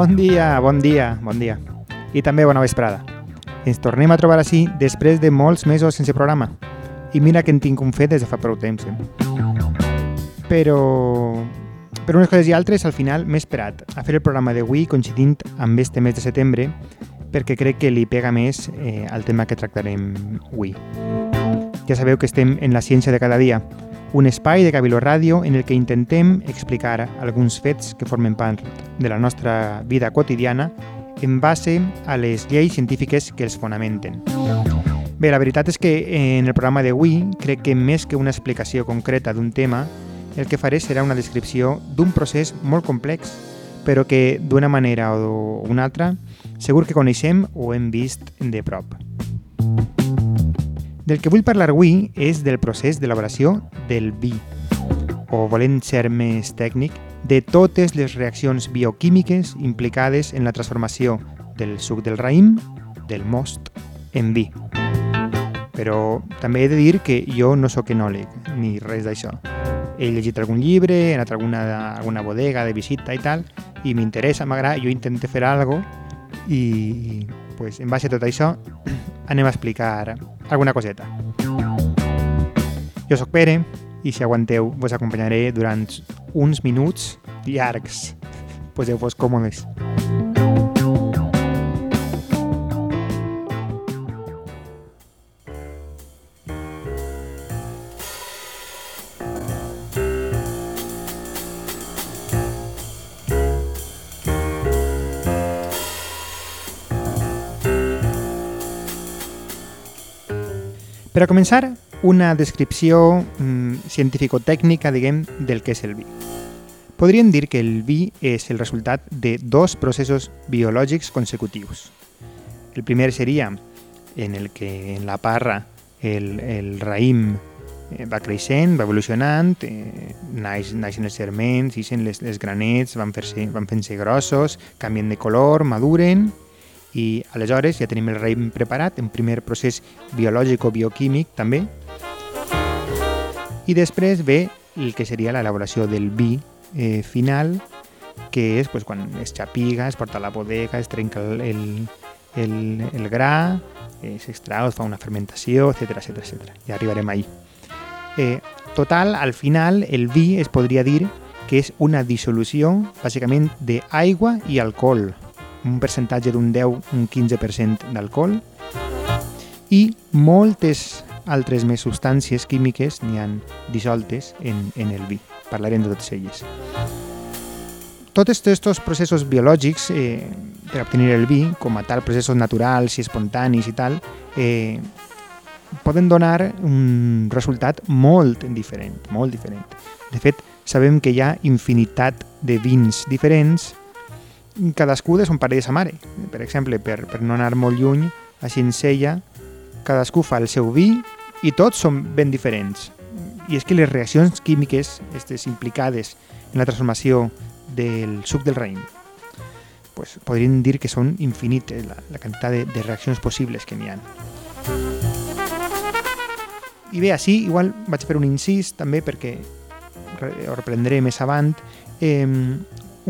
Bon dia, bon dia, bon dia. I també bona vesprada. Ens tornem a trobar així després de molts mesos sense programa. I mira que en tinc un fet des de fa prou temps. Eh? Però... Per unes coses i altres, al final m'he esperat a fer el programa d'avui coincidint amb este mes de setembre perquè crec que li pega més eh, al tema que tractarem avui. Ja sabeu que estem en la ciència de cada dia, un espai de Cabiló Ràdio en el que intentem explicar alguns fets que formen part de la nostra vida quotidiana en base a les lleis científiques que els fonamenten. Bé, la veritat és que en el programa d'avui crec que més que una explicació concreta d'un tema, el que faré serà una descripció d'un procés molt complex, però que d'una manera o una altra segur que coneixem o hem vist de prop. Del que vull parlar avui és del procés d'elaboració del vi, o volent ser més tècnic, de totes les reaccions bioquímiques implicades en la transformació del suc del raïm, del most, en vi. Però també he de dir que jo no sóc enòleg, ni res d'això. He llegit algun llibre, he anat a alguna, alguna bodega de visita i tal, i m'interessa, m'agrada, jo intento fer alguna cosa i pues, en base a tot això anem a explicar alguna coseta. Jo sóc Pere i si aguanteu vos acompanyaré durant uns minuts llargs. Poseu-vos còmodes. Per a començar, una descripció mm, científico-tècnica, diguem, del que és el vi. Podríem dir que el vi és el resultat de dos processos biològics consecutius. El primer seria en el que en la parra el, el raïm eh, va creixent, va evolucionant, eh, naix, naixen els serments, ixen les, les granets, van fer-se van fent-se grossos, canvien de color, maduren i aleshores ja tenim el raïm preparat, un primer procés biològic o bioquímic també. I després ve el que seria l'elaboració del vi eh, final, que és pues, quan es xapiga, es porta a la bodega, es trenca el, el, el, el gra, eh, s'extrau, es fa una fermentació, etc etc etc. Ja arribarem ahí. Eh, total, al final, el vi es podria dir que és una dissolució, bàsicament, d'aigua i alcohol, un percentatge d'un 10, un 15% d'alcohol i moltes altres més substàncies químiques n'hi han dissoltes en, en el vi. Parlarem de totes elles. Tots aquests processos biològics eh, per obtenir el vi, com a tal processos naturals i espontanis i tal, eh, poden donar un resultat molt diferent, molt diferent. De fet, sabem que hi ha infinitat de vins diferents cadascú de son pare i sa mare. Per exemple, per, per no anar molt lluny, a Cincella cadascú fa el seu vi i tots són ben diferents. I és que les reaccions químiques estes implicades en la transformació del suc del raïm pues, podríem dir que són infinites la, la quantitat de, de reaccions possibles que n'hi ha. I bé, així igual vaig fer un incís també perquè ho reprendré més avant. Eh,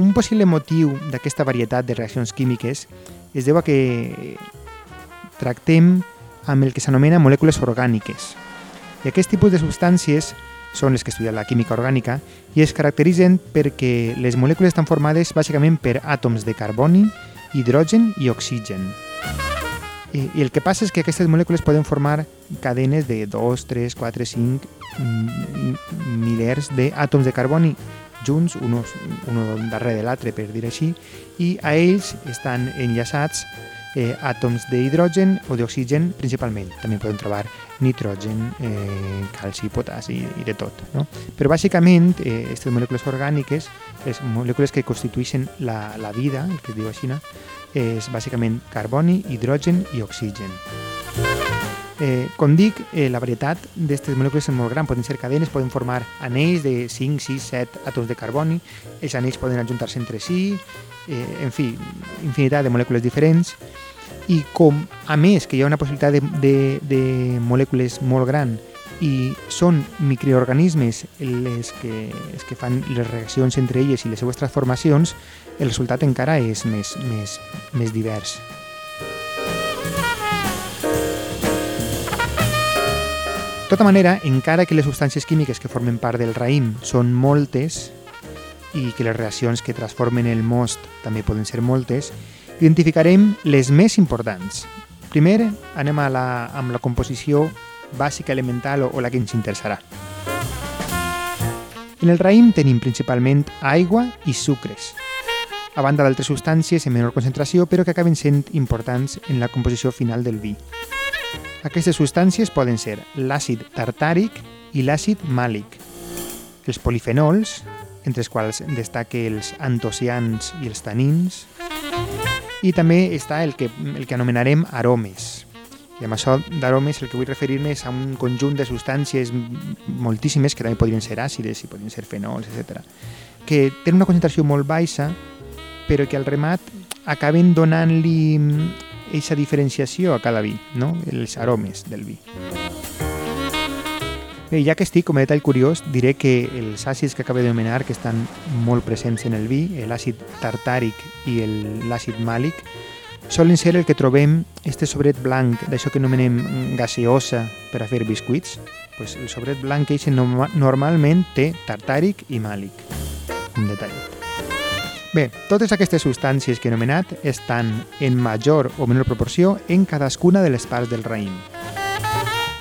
un possible motiu d'aquesta varietat de reaccions químiques es deu a que tractem amb el que s'anomena molècules orgàniques. I aquest tipus de substàncies són les que estudien la química orgànica i es caracteritzen perquè les molècules estan formades bàsicament per àtoms de carboni, hidrogen i oxigen. I, I el que passa és que aquestes molècules poden formar cadenes de 2, 3, 4, 5 milers d'àtoms de carboni junts, uno darrere de l'altre, per dir així, i a ells estan enllaçats eh, àtoms d'hidrogen o d'oxigen principalment. També podem trobar nitrogen, eh, calci, potassi i de tot. No? Però bàsicament aquestes eh, molècules orgàniques, les molècules que constitueixen la, la vida, el que es diu així, és bàsicament carboni, hidrogen i oxigen. Eh, com dic, eh, la varietat d'aquestes molècules és molt gran, poden ser cadenes, poden formar anells de 5, 6, 7 àtoms de carboni, els anells poden ajuntar-se entre si, eh, en fi, infinitat de molècules diferents, i com, a més, que hi ha una possibilitat de, de, de molècules molt gran i són microorganismes els que, els que fan les reaccions entre elles i les seues transformacions, el resultat encara és més, més, més divers. Tota manera, encara que les substàncies químiques que formen part del raïm són moltes i que les reaccions que transformen el most també poden ser moltes, identificarem les més importants. Primer, anem a la, amb la composició bàsica elemental o, o la que ens interessarà. En el raïm tenim principalment aigua i sucres, a banda d'altres substàncies en menor concentració però que acaben sent importants en la composició final del vi. Aquestes substàncies poden ser l'àcid tartàric i l'àcid màlic, els polifenols, entre els quals destaque els antocians i els tanins, i també està el que, el que anomenarem aromes, i amb això d'aromes el que vull referir-me és a un conjunt de substàncies moltíssimes que també podrien ser àcides i podrien ser fenols, etc. que tenen una concentració molt baixa però que al remat acaben donant-li aquesta diferenciació a cada vi, no? els aromes del vi. Bé, ja que estic, com a detall curiós, diré que els àcids que acabo d'anomenar, que estan molt presents en el vi, l'àcid tartàric i l'àcid màlic, solen ser el que trobem este sobret blanc, d'això que anomenem gaseosa per a fer biscuits. Pues el sobret blanc que no, normalment té tartàric i màlic. Un detall. Bé, totes aquestes substàncies que he anomenat estan en major o menor proporció en cadascuna de les parts del raïm.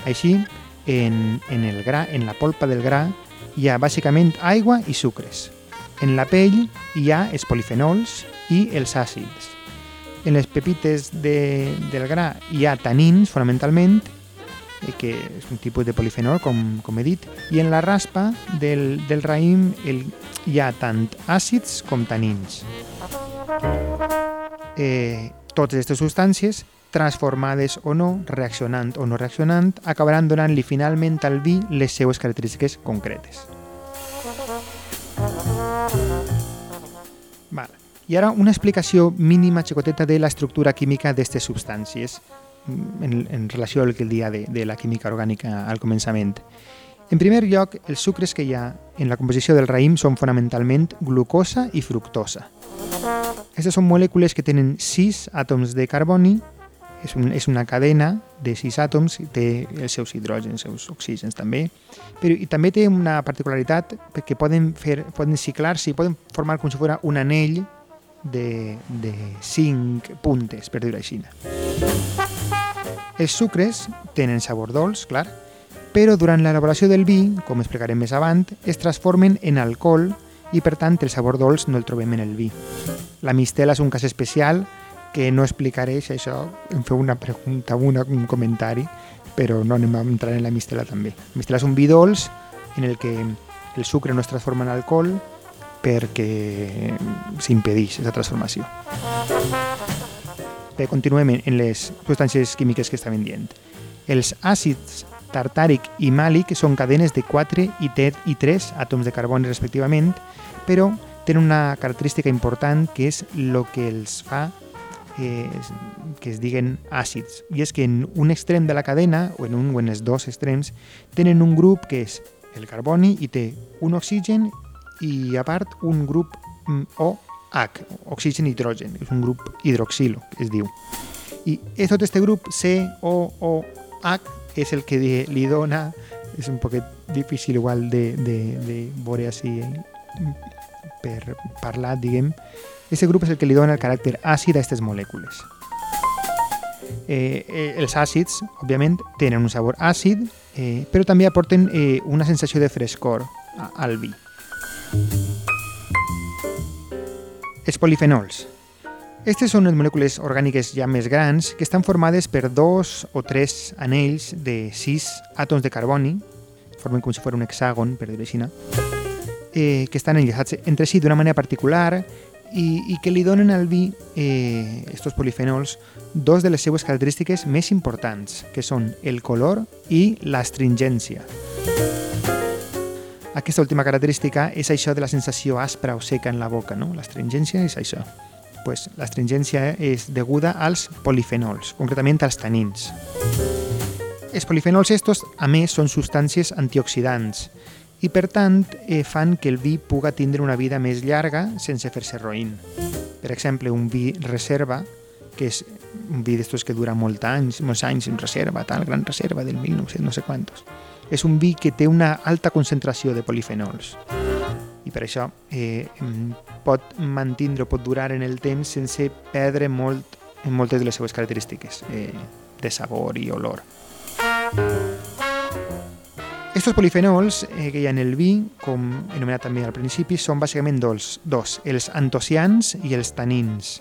Així, en, en el gra, en la polpa del gra, hi ha bàsicament aigua i sucres. En la pell hi ha els polifenols i els àcids en les pepites de, del gra hi ha tanins, fonamentalment, que és un tipus de polifenol, com, com he dit, i en la raspa del, del raïm el, hi ha tant àcids com tanins. Eh, totes aquestes substàncies, transformades o no, reaccionant o no reaccionant, acabaran donant-li finalment al vi les seues característiques concretes. Vale. I ara una explicació mínima xicoteta de l'estructura química d'aquestes substàncies en, en relació al que el dia de, de la química orgànica al començament. En primer lloc, els sucres que hi ha en la composició del raïm són fonamentalment glucosa i fructosa. Aquestes són molècules que tenen 6 àtoms de carboni, és, un, és una cadena de 6 àtoms, té els seus hidrògens, els seus oxígens també, però i també té una particularitat perquè poden, fer, poden ciclar-se i poden formar com si fos un anell de, de cinc puntes, per dir-ho així. Els sucres tenen sabor dolç, clar, però durant l'elaboració del vi, com explicarem més avant, es transformen en alcohol i per tant el sabor dolç no el trobem en el vi. La mistela és un cas especial que no explicaré, si això em feu una pregunta, una, un comentari, però no anem a entrar en la mistela també. La mistela és un vi dolç en el que el sucre no es transforma en alcohol perquè s'impedeix aquesta transformació. Bé, continuem en les substàncies químiques que estàvem dient. Els àcids tartàric i màlic són cadenes de 4 i, tet i 3 àtoms de carboni respectivament, però tenen una característica important que és el que els fa eh, que es diguen àcids. I és que en un extrem de la cadena, o en un o en els dos extrems, tenen un grup que és el carboni i té un oxigen i a part un grup mm, OH, oxigen i hidrogen, és un grup hidroxilo, es diu. I és tot este grup COOH és el que li dona, és un poquet difícil igual de, de, de veure així per parlar, diguem, aquest grup és el que li dona el caràcter àcid a aquestes molècules. Eh, eh, els àcids, òbviament, tenen un sabor àcid, eh, però també aporten eh, una sensació de frescor al vi. Els polifenols. Aquestes són les molècules orgàniques ja més grans que estan formades per dos o tres anells de sis àtoms de carboni, formen com si fos un hexàgon, per dir-ho així, eh, que estan enllaçats entre si d'una manera particular i, i que li donen al vi, eh, estos polifenols, dos de les seues característiques més importants, que són el color i l'astringència. Aquesta última característica és això de la sensació aspra o seca en la boca, no? L'astringència és això. Pues, L'astringència és deguda als polifenols, concretament als tanins. els polifenols estos, a més, són substàncies antioxidants i, per tant, eh, fan que el vi puga tindre una vida més llarga sense fer-se roïn. Per exemple, un vi reserva, que és un vi d'estos que dura molts anys, molts anys en reserva, tal, gran reserva del 1900, no sé quantos. És un vi que té una alta concentració de polifenols i per això eh, pot mantindre o pot durar en el temps sense perdre molt en moltes de les seves característiques eh, de sabor i olor. Estos polifenols eh, que hi ha en el vi, com he anomenat també al principi, són bàsicament dos, dos, els antocians i els tanins.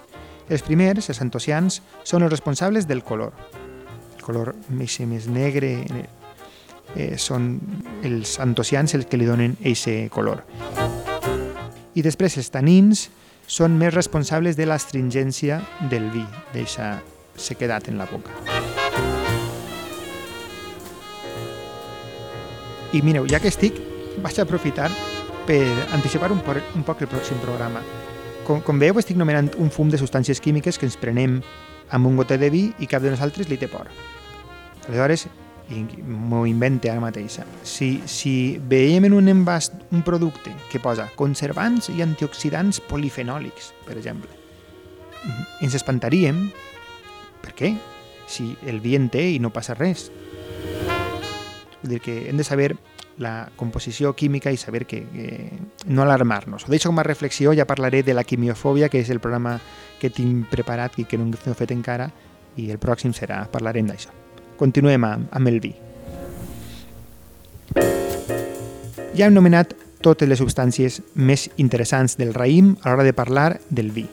Els primers, els antocians, són els responsables del color. El color més, més negre eh, són els antocians els que li donen aquest color. I després els tanins són més responsables de l'astringència del vi, d'eixa sequedat en la boca. I mireu, ja que estic, vaig aprofitar per anticipar un, por, un poc el pròxim programa. Com, com veieu, estic nomenant un fum de substàncies químiques que ens prenem amb un gotet de vi i cap de nosaltres li té por. Aleshores, m'ho invente ara mateix. Si, si veiem en un envàs un producte que posa conservants i antioxidants polifenòlics, per exemple, ens espantaríem. Per què? Si el vi en té i no passa res. Vull dir que hem de saber la composició química i saber que, que no alarmar-nos. Ho deixo com a reflexió, ja parlaré de la quimiofòbia, que és el programa que tinc preparat i que no he fet encara, i el pròxim serà, parlarem d'això. Continuem amb el vi. Ja hem nomenat totes les substàncies més interessants del raïm a l'hora de parlar del vi.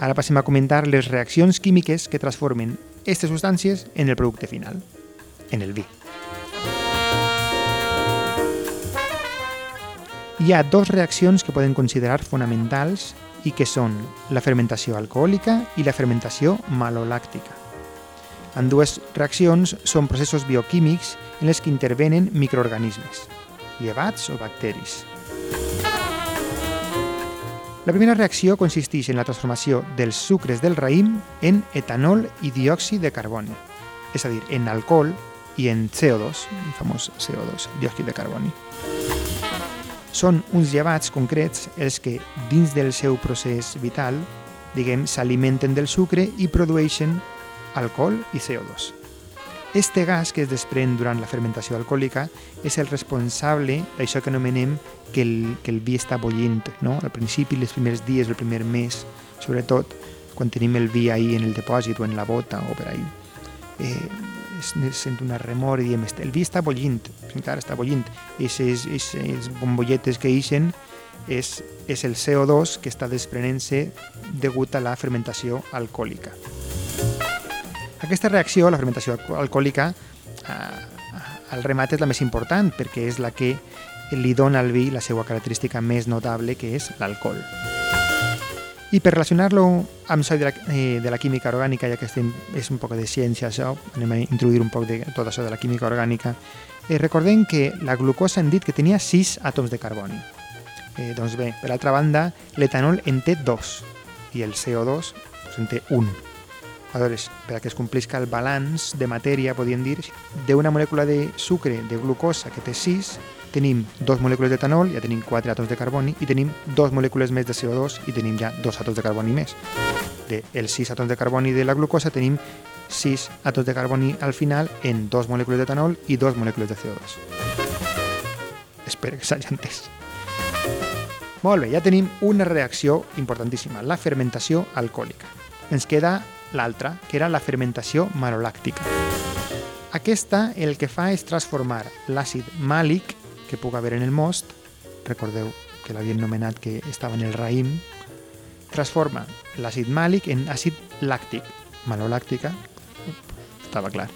Ara passem a comentar les reaccions químiques que transformen aquestes substàncies en el producte final, en el vi. Hi ha dues reaccions que poden considerar fonamentals i que són la fermentació alcohòlica i la fermentació malolàctica. En dues reaccions són processos bioquímics en els que intervenen microorganismes, llevats o bacteris. La primera reacció consisteix en la transformació dels sucres del raïm en etanol i diòxid de carboni, és a dir, en alcohol i en CO2, el famós CO2, diòxid de carboni. Són uns llevats concrets els que, dins del seu procés vital, diguem, s'alimenten del sucre i produeixen alcohol i CO2. Este gas que es desprèn durant la fermentació alcohòlica és el responsable d'això que anomenem que el, que el vi està bullint. No? Al principi, els primers dies, el primer mes, sobretot quan tenim el vi ahí en el depòsit o en la bota o per ahí, eh, sent una remor i diem el vi està bullint, encara està bullint. Aquestes bombolletes que eixen és, és el CO2 que està desprenent-se degut a la fermentació alcohòlica. Aquesta reacció, la fermentació alcohòlica, eh, al remat és la més important perquè és la que li dona al vi la seva característica més notable, que és l'alcohol. I per relacionar-lo amb això de la, eh, de la química orgànica, ja que estem, és un poc de ciència això, anem a introduir un poc de tot això de la química orgànica, eh, recordem que la glucosa hem dit que tenia 6 àtoms de carboni. Eh, doncs bé, per altra banda, l'etanol en té 2 i el CO2 doncs, en té 1. Aleshores, per a que es complisca el balanç de matèria, podríem dir, d'una molècula de sucre, de glucosa, que té 6, tenim dos molècules d'etanol, ja tenim 4 àtoms de carboni, i tenim dos molècules més de CO2 i tenim ja dos àtoms de carboni més. De els 6 àtoms de carboni de la glucosa tenim 6 àtoms de carboni al final en dos molècules d'etanol i dos molècules de CO2. Espero que s'hagi entès. Molt bé, ja tenim una reacció importantíssima, la fermentació alcohòlica. Ens queda l'altra, que era la fermentació malolàctica. Aquesta el que fa és transformar l'àcid màlic que puc haver en el most, recordeu que l'havien nomenat que estava en el raïm, transforma l'àcid màlic en àcid làctic, malolàctica, estava clar.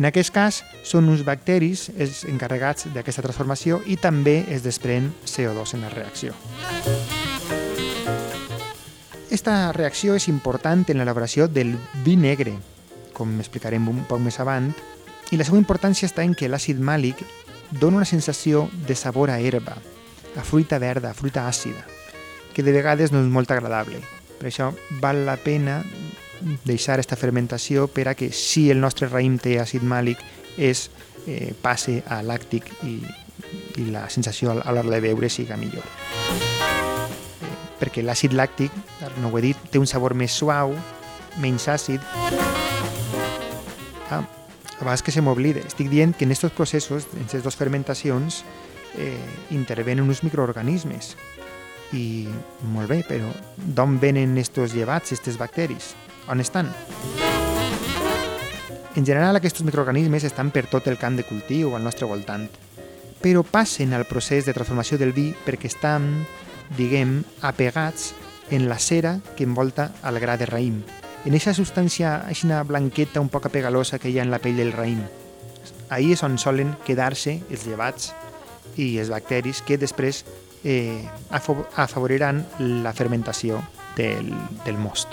En aquest cas, són uns bacteris els encarregats d'aquesta transformació i també es desprèn CO2 en la reacció. Esta reacció és important en l'elaboració del vi negre, com explicarem un poc més avant, i la seva importància està en que l'àcid màlic dona una sensació de sabor a herba, a fruita verda, a fruita àcida, que de vegades no és molt agradable. Per això val la pena deixar aquesta fermentació per a que si el nostre raïm té àcid màlic es eh, passe a làctic i, i la sensació a l'hora de beure siga millor. Perquè l'àcid làctic, no ho he dit, té un sabor més suau, menys àcid. Ah, abans que se m'oblide, estic dient que en aquests processos, en aquestes dues fermentacions, eh, intervenen uns microorganismes. I molt bé, però d'on venen estos llevats, aquests bacteris? On estan? En general, aquests microorganismes estan per tot el camp de cultiu al nostre voltant, però passen al procés de transformació del vi perquè estan, diguem, apegats en la cera que envolta el gra de raïm, en aquesta substància, aquesta blanqueta un poc apegalosa que hi ha en la pell del raïm. Ahí és on solen quedar-se els llevats i els bacteris que després eh, afavoriran la fermentació del, del most.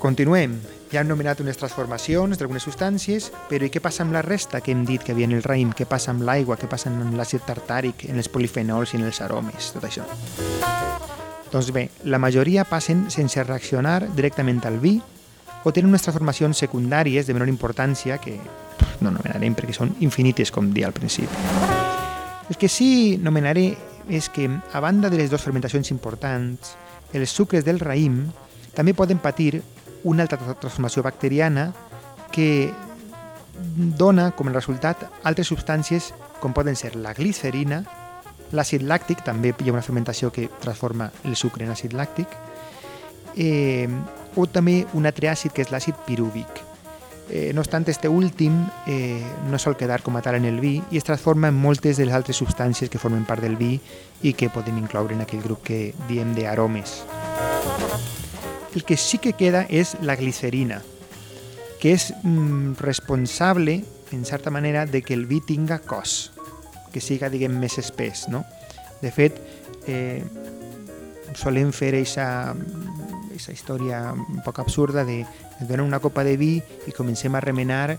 Continuem. Ja hem nomenat unes transformacions d'algunes substàncies, però i què passa amb la resta que hem dit que havia en el raïm? Què passa amb l'aigua? Què passa amb l'àcid tartàric, en els polifenols i en els aromes? Tot això. Doncs bé, la majoria passen sense reaccionar directament al vi o tenen unes transformacions secundàries de menor importància que no nomenarem perquè són infinites, com dia al principi. El que sí nomenaré és que, a banda de les dues fermentacions importants, els sucres del raïm també poden patir una altra transformació bacteriana que dona com a resultat altres substàncies com poden ser la glicerina, l'àcid làctic, també hi ha una fermentació que transforma el sucre en àcid làctic, eh, o també un altre àcid que és l'àcid pirúvic. Eh, no obstant, este últim eh, no sol quedar com a tal en el vi i es transforma en moltes de les altres substàncies que formen part del vi i que podem incloure en aquell grup que diem d'aromes. El que sí que queda és la glicerina, que és mm, responsable, en certa manera, de que el vi tinga cos, que siga, diguem, més espès, no? De fet, eh, solem fer aquesta història un poc absurda de donen una copa de vi i comencem a remenar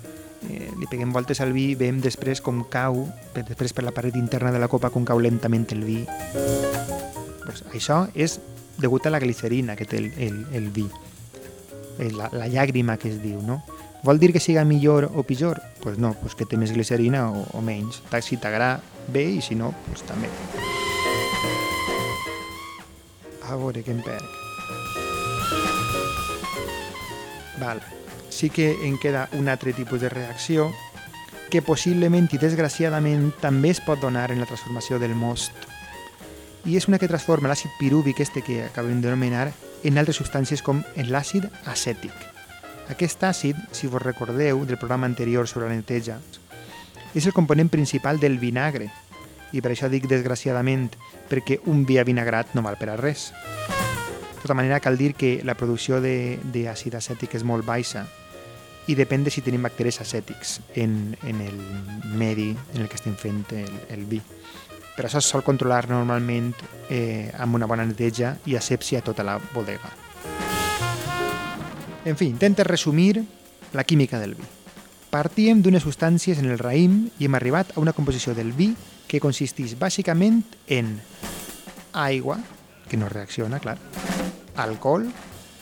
eh, li peguem voltes al vi i veiem després com cau, després per la paret interna de la copa com cau lentament el vi. Pues això és degut a la glicerina que té el, el, el vi, la, la llàgrima que es diu, no? Vol dir que siga millor o pitjor? Doncs pues no, pues que té més glicerina o, o menys. Si t'agrada bé i si no, pues també. A veure què em perc. Val. Sí que en queda un altre tipus de reacció que possiblement i desgraciadament també es pot donar en la transformació del most i és una que transforma l'àcid pirúvic, este que acabem de denominar, en altres substàncies com l'àcid acètic. Aquest àcid, si vos recordeu del programa anterior sobre la neteja, és el component principal del vinagre, i per això dic desgraciadament, perquè un vi vinagrat no val per a res. De tota manera, cal dir que la producció d'àcid acètic és molt baixa i depèn de si tenim bacteris acètics en, en el medi en el que estem fent el, el vi. Per això es sol controlar normalment eh, amb una bona neteja i asepsia a tota la bodega. En fi, intenta resumir la química del vi. Partíem d'unes substàncies en el raïm i hem arribat a una composició del vi que consisteix bàsicament en aigua, que no reacciona, clar, alcohol,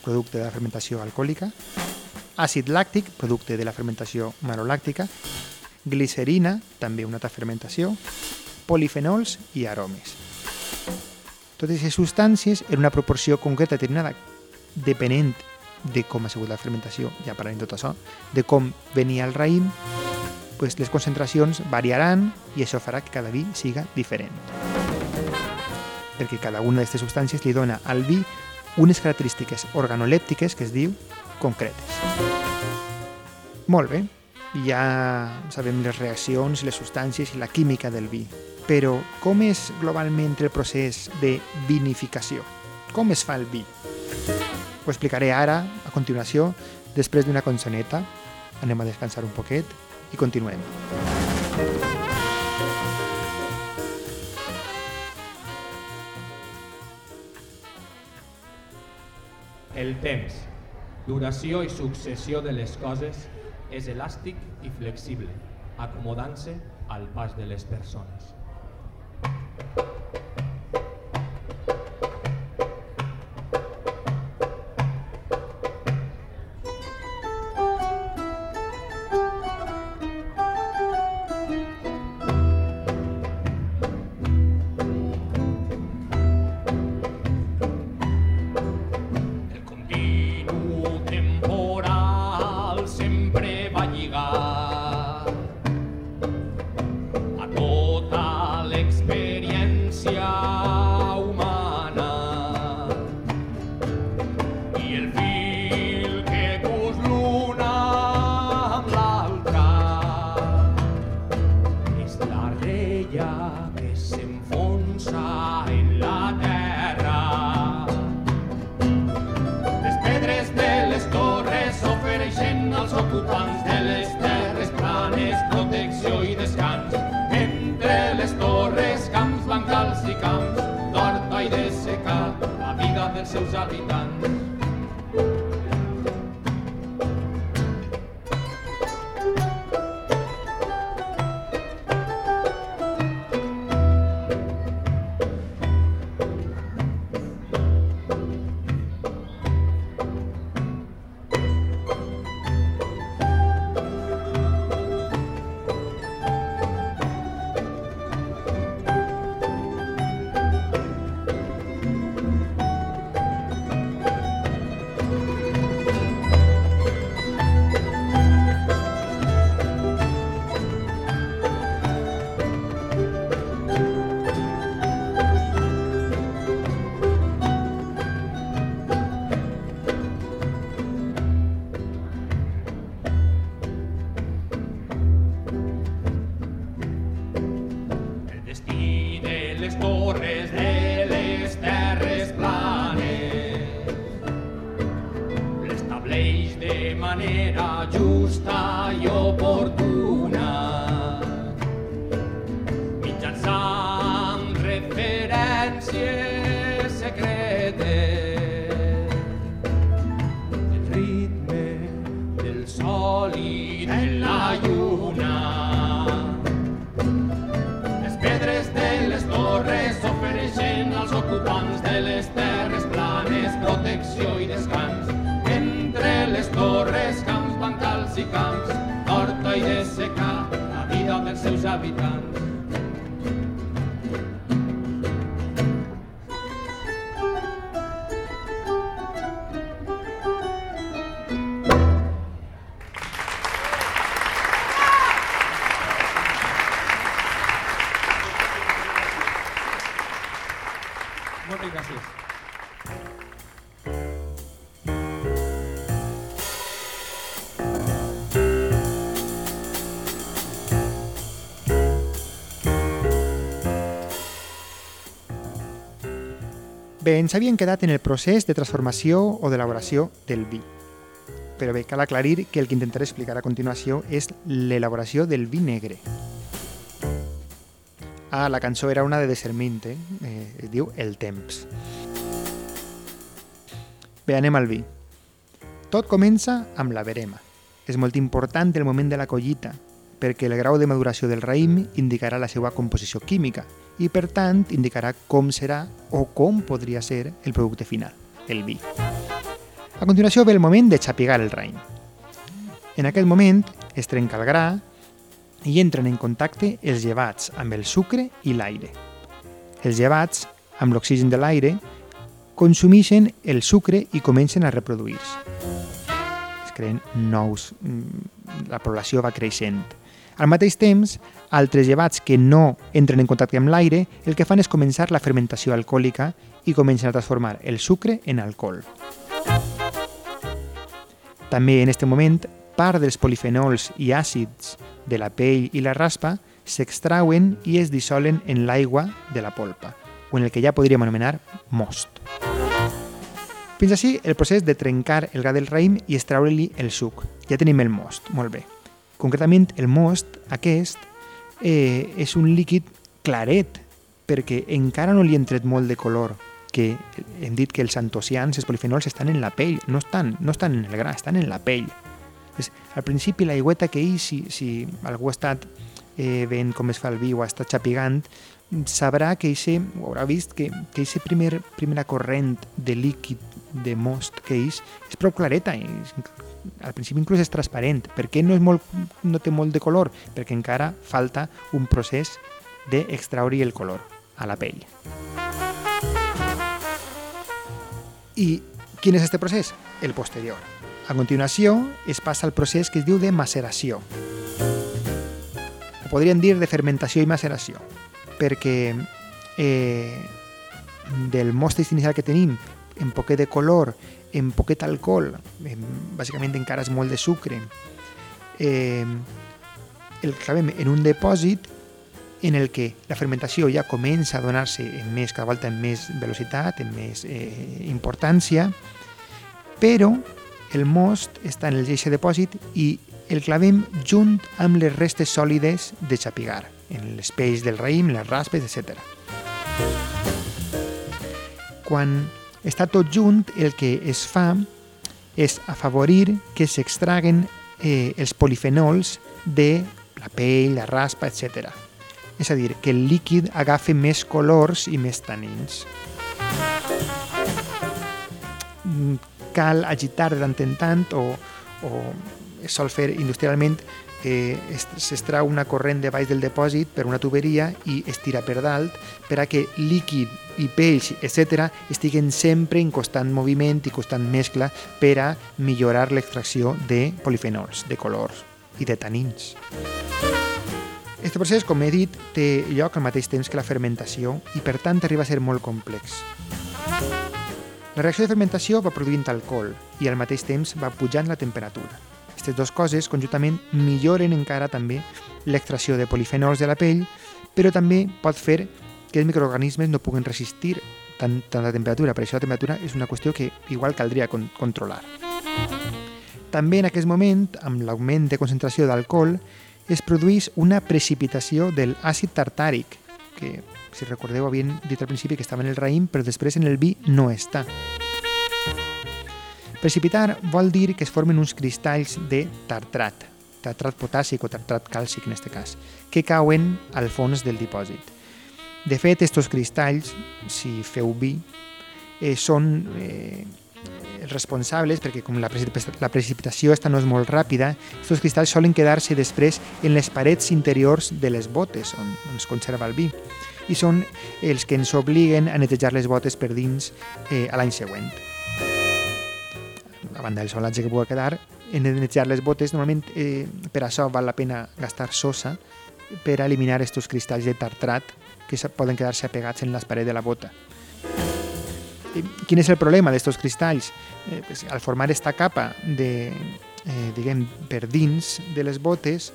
producte de la fermentació alcohòlica, àcid làctic, producte de la fermentació malolàctica, glicerina, també una altra fermentació, polifenols i aromes. Totes aquestes substàncies en una proporció concreta determinada, depenent de com ha sigut la fermentació, ja parlarem tot això, de com venia el raïm, pues les concentracions variaran i això farà que cada vi siga diferent. Perquè cada una d'aquestes substàncies li dona al vi unes característiques organolèptiques, que es diu, concretes. Molt bé, ja sabem les reaccions, les substàncies i la química del vi. Però com és globalment el procés de vinificació? Com es fa el vi? Ho explicaré ara, a continuació, després d'una consoneta. Anem a descansar un poquet i continuem. El temps, duració i successió de les coses és elàstic i flexible, acomodant-se al pas de les persones. I de secar, la vida dels seus habitants. Vida dels seus habitants. Bé, ens havíem quedat en el procés de transformació o d'elaboració del vi. Però bé, cal aclarir que el que intentaré explicar a continuació és l'elaboració del vi negre. Ah, la cançó era una de Dessermint, eh? eh es diu El temps. Bé, anem al vi. Tot comença amb la verema. És molt important el moment de la collita, perquè el grau de maduració del raïm indicarà la seva composició química i, per tant, indicarà com serà o com podria ser el producte final, el vi. A continuació ve el moment de xapigar el raïm. En aquest moment es trenca el gra i entren en contacte els llevats amb el sucre i l'aire. Els llevats, amb l'oxigen de l'aire, consumeixen el sucre i comencen a reproduir-se. Es creen nous... mm, La població va creixent. Al mateix temps, altres llevats que no entren en contacte amb l'aire el que fan és començar la fermentació alcohòlica i comencen a transformar el sucre en alcohol. També en aquest moment, part dels polifenols i àcids de la pell i la raspa s'extrauen i es dissolen en l'aigua de la polpa, o en el que ja podríem anomenar most. Fins així el procés de trencar el gra del raïm i extraure-li el suc. Ja tenim el most, molt bé. Concretament, el most, aquest, eh, és un líquid claret, perquè encara no li han tret molt de color, que hem dit que els antocians, els polifenols, estan en la pell, no estan, no estan en el gra, estan en la pell. És, al principi l'aigüeta que hi, si, si algú ha estat eh, veient com es fa el vi o ha estat xapigant, sabrà que eixe, o haurà vist que, que eixe primer, primera corrent de líquid de most que és, és prou clareta, i al principi inclús és transparent. Per què no, és molt, no té molt de color? Perquè encara falta un procés d'extraure el color a la pell. I quin és este procés? El posterior. A continuació es passa al procés que es diu de maceració. O podríem dir de fermentació i maceració, perquè eh, del most inicial que tenim, en poquet de color, en poquet alcohol, en, bàsicament encara és molt de sucre, eh, el clavem en un depòsit en el que la fermentació ja comença a donar-se en més, cada volta en més velocitat, en més eh, importància, però el most està en el geixe depòsit i el clavem junt amb les restes sòlides de xapigar, en les pells del raïm, les raspes, etc. Quan està tot junt, el que es fa és afavorir que s'extraguen eh, els polifenols de la pell, la raspa, etc. És a dir, que el líquid agafi més colors i més tanins. Mm, cal agitar de tant en tant o, o es sol fer industrialment eh, s'extrau una corrent de baix del depòsit per una tuberia i es tira per dalt per a que líquid i peix, etc., estiguen sempre en constant moviment i constant mescla per a millorar l'extracció de polifenols, de colors i de tanins. Aquest procés, com he dit, té lloc al mateix temps que la fermentació i, per tant, arriba a ser molt complex. La reacció de fermentació va produint alcohol i al mateix temps va pujant la temperatura. Aquestes dues coses conjuntament milloren encara també l'extracció de polifenols de la pell, però també pot fer que els microorganismes no puguen resistir tant, tanta temperatura. Per això la temperatura és una qüestió que igual caldria con controlar. També en aquest moment, amb l'augment de concentració d'alcohol, es produeix una precipitació del àcid tartàric, que, si recordeu, havien dit al principi que estava en el raïm, però després en el vi no està. Precipitar vol dir que es formen uns cristalls de tartrat, tartrat potàssic o tartrat càlcic en aquest cas, que cauen al fons del dipòsit. De fet, estos cristalls, si feu vi, eh, són eh, responsables, perquè com la, la precipitació esta no és molt ràpida, aquests cristalls solen quedar-se després en les parets interiors de les botes on, on es conserva el vi i són els que ens obliguen a netejar les botes per dins eh, a l'any següent a banda del solatge que pugui quedar, hem de netejar les botes. Normalment eh, per això val la pena gastar sosa per eliminar aquests cristalls de tartrat que poden quedar-se apegats en les parets de la bota. Quin és el problema d'aquests cristalls? Eh, pues, al formar esta capa de, eh, diguem, per dins de les botes,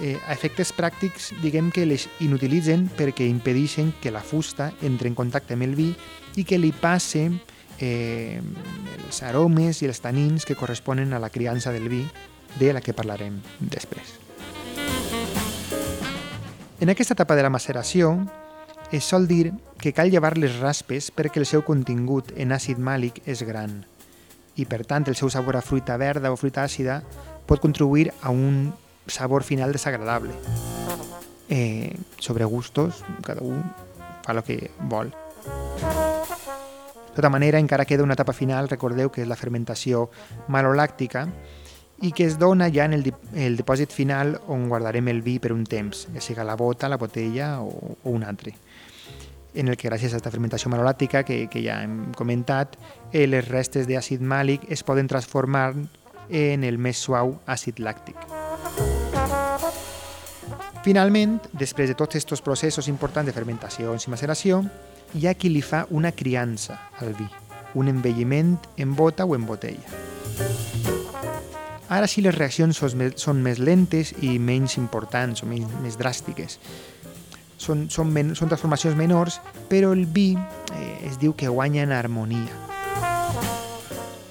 eh, a efectes pràctics, diguem que les inutilitzen perquè impedeixen que la fusta entre en contacte amb el vi i que li passe eh, els aromes i els tanins que corresponen a la criança del vi, de la que parlarem després. En aquesta etapa de la maceració, es sol dir que cal llevar les raspes perquè el seu contingut en àcid màlic és gran i, per tant, el seu sabor a fruita verda o fruita àcida pot contribuir a un sabor final desagradable. Eh, sobre gustos, cada un fa el que vol tota manera, encara queda una etapa final, recordeu que és la fermentació malolàctica, i que es dona ja en el, el dipòsit final on guardarem el vi per un temps, ja siga la bota, la botella o, o un altre en el que gràcies a aquesta fermentació malolàctica que, que ja hem comentat, eh, les restes d'àcid màlic es poden transformar en el més suau àcid làctic. Finalment, després de tots aquests processos importants de fermentació i maceració, hi ha qui li fa una criança al vi, un envelliment en bota o en botella. Ara sí les reaccions són més lentes i menys importants o més dràstiques. Són, són, men, són transformacions menors, però el vi eh, es diu que guanya en harmonia.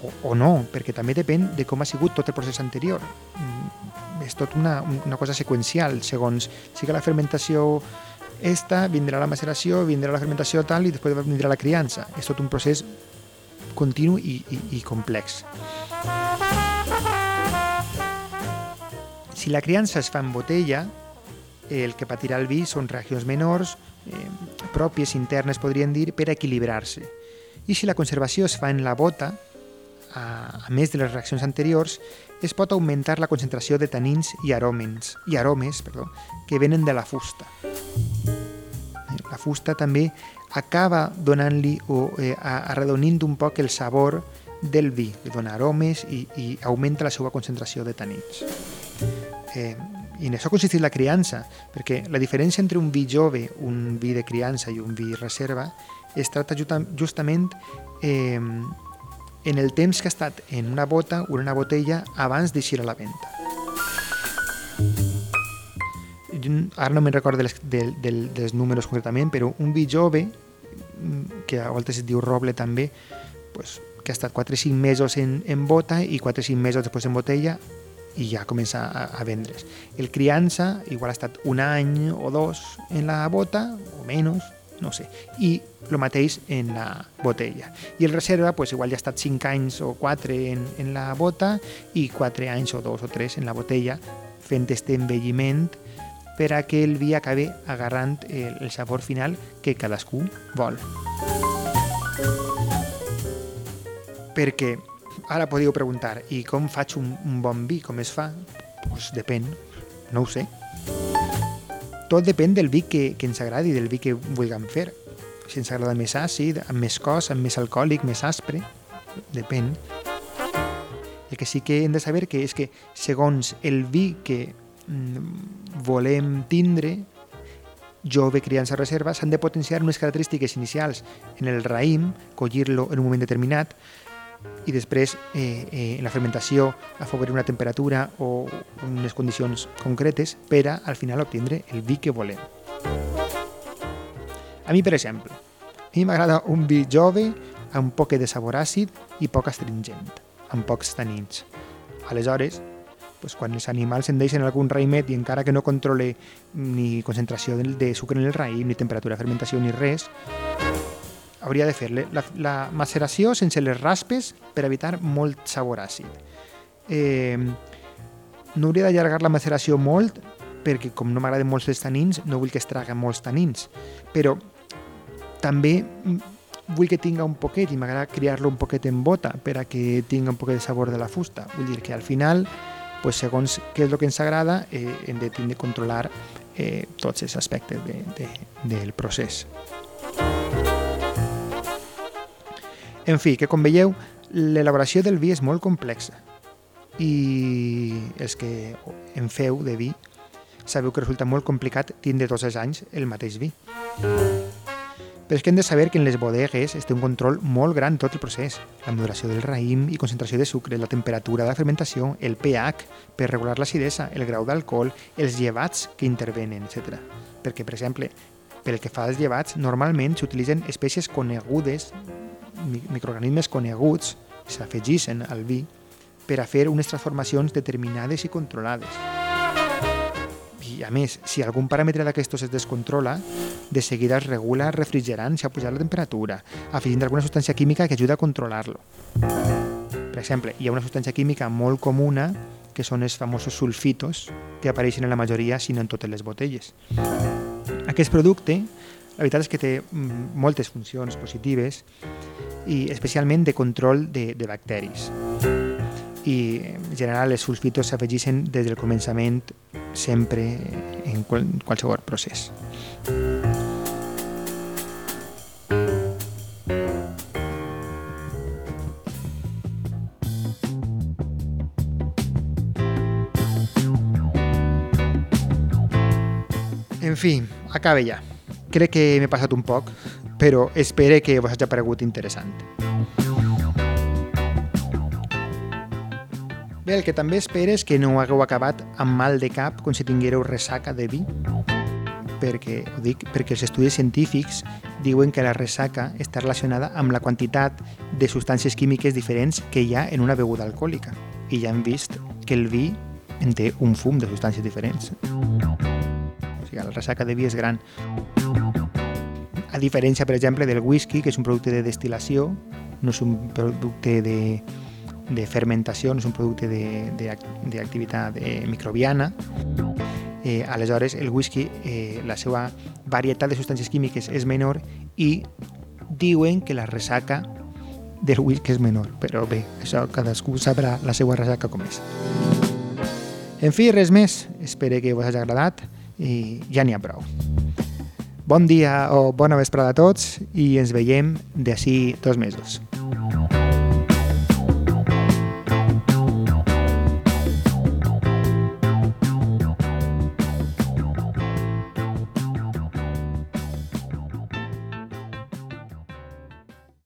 O, o no, perquè també depèn de com ha sigut tot el procés anterior. Mm, és tot una, una cosa seqüencial, segons si que la fermentació esta vindrà la maceració, vindrà la fermentació tal i després vindrà la criança. És tot un procés continu i, i, i complex. Si la criança es fa en botella, el que patirà el vi són reaccions menors, eh, pròpies, internes, podríem dir, per equilibrar-se. I si la conservació es fa en la bota, a, a més de les reaccions anteriors, es pot augmentar la concentració de tanins i aromes, i aromes perdó, que venen de la fusta. La fusta també acaba donant-li o eh, arredonint un poc el sabor del vi, li dona aromes i, i augmenta la seva concentració de tanins. Eh, I en això consisteix la criança, perquè la diferència entre un vi jove, un vi de criança i un vi reserva es tracta justament eh, en el temps que ha estat en una bota o en una botella abans d'eixir a la venda. Ara no me'n recordo dels, del, del, dels números concretament, però un vi jove, que a voltes es diu roble també, pues, que ha estat 4 o 5 mesos en, en bota i 4 o 5 mesos després en botella i ja comença a, a vendre's. El criança igual ha estat un any o dos en la bota, o menys, no sé, i el mateix en la botella. I el reserva, pues, igual ja ha estat 5 anys o 4 en, en la bota i 4 anys o 2 o 3 en la botella, fent este envelliment per a que el vi acabi agarrant el, el sabor final que cadascú vol. Perquè ara podeu preguntar, i com faig un, un bon vi? Com es fa? Doncs pues depèn, no ho sé. Tot depèn del vi que, que ens agradi, del vi que vulguem fer. Si ens agrada més àcid, amb més cos, amb més alcohòlic, més aspre, depèn. El que sí que hem de saber que és que segons el vi que mm, volem tindre, jove criança reserva, s'han de potenciar unes característiques inicials en el raïm, collir-lo en un moment determinat, i després eh, eh, la fermentació afavorir una temperatura o unes condicions concretes per a al final obtindre el vi que volem. A mi, per exemple, a mi m'agrada un vi jove amb poc de sabor àcid i poc astringent, amb pocs tanins. Aleshores, pues, quan els animals en deixen algun raïmet i encara que no controle ni concentració de sucre en el raïm, ni temperatura de fermentació, ni res, hauria de fer la, la maceració sense les raspes per evitar molt sabor àcid. Eh, no hauria d'allargar la maceració molt perquè com no m'agraden molts els tanins, no vull que es traguen molts tanins, però també vull que tinga un poquet i m'agrada criar-lo un poquet en bota per a que tinga un poquet de sabor de la fusta. Vull dir que al final, pues, segons què és el que ens agrada, eh, hem de tindre controlar eh, tots els aspectes de, de, del procés. En fi, que com veieu, l'elaboració del vi és molt complexa i els que en feu de vi sabeu que resulta molt complicat tindre tots els anys el mateix vi. Però és que hem de saber que en les bodegues es té un control molt gran tot el procés. La maduració del raïm i concentració de sucre, la temperatura de la fermentació, el pH per regular l'acidesa, el grau d'alcohol, els llevats que intervenen, etc. Perquè, per exemple, pel que fa als llevats, normalment s'utilitzen espècies conegudes microorganismes coneguts s'afegissin al vi per a fer unes transformacions determinades i controlades. I a més, si algun paràmetre d'aquestos es descontrola, de seguida es regula refrigerant si ha pujat la temperatura, afegint alguna substància química que ajuda a controlar-lo. Per exemple, hi ha una substància química molt comuna que són els famosos sulfitos que apareixen en la majoria, si no en totes les botelles. Aquest producte, la veritat és que té mm, moltes funcions positives i especialment de control de, de bacteris. I en general els sulfitos s'afegeixen des del començament sempre en qual, qualsevol procés. En fi, acabe ja. Crec que m'he passat un poc, però espero que vos hagi paregut interessant. Bé, el que també espero és que no hagueu acabat amb mal de cap com si tinguéreu ressaca de vi, perquè, ho dic perquè els estudis científics diuen que la ressaca està relacionada amb la quantitat de substàncies químiques diferents que hi ha en una beguda alcohòlica. I ja hem vist que el vi en té un fum de substàncies diferents. O sigui, la ressaca de vi és gran a diferència, per exemple, del whisky, que és un producte de destil·lació, no és un producte de, de fermentació, no és un producte d'activitat eh, microbiana. Eh, aleshores, el whisky, eh, la seva varietat de substàncies químiques és menor i diuen que la ressaca del whisky és menor, però bé, això cadascú sabrà la seva ressaca com és. En fi, res més. Espero que us hagi agradat i ja n'hi ha prou. Bon dia o bona vesprada a tots i ens veiem d'ací dos mesos.